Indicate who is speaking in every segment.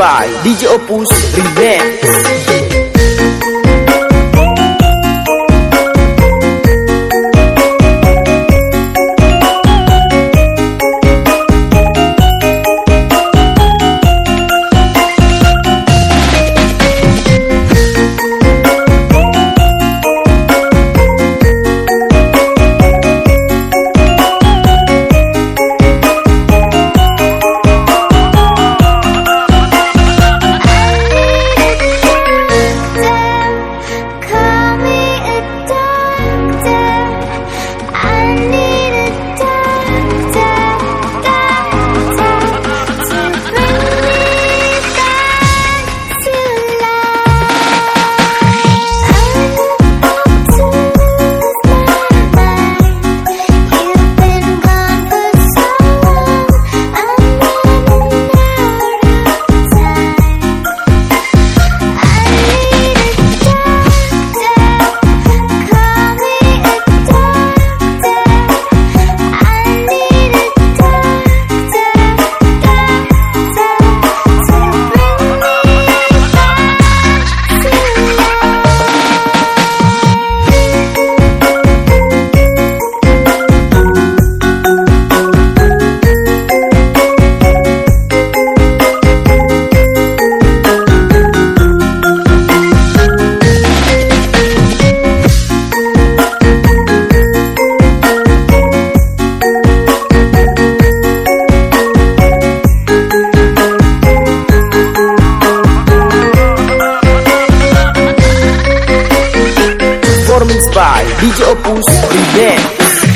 Speaker 1: by DJ Opus Remix. By DJ Opus Remix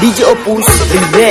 Speaker 1: DJ Opus Remix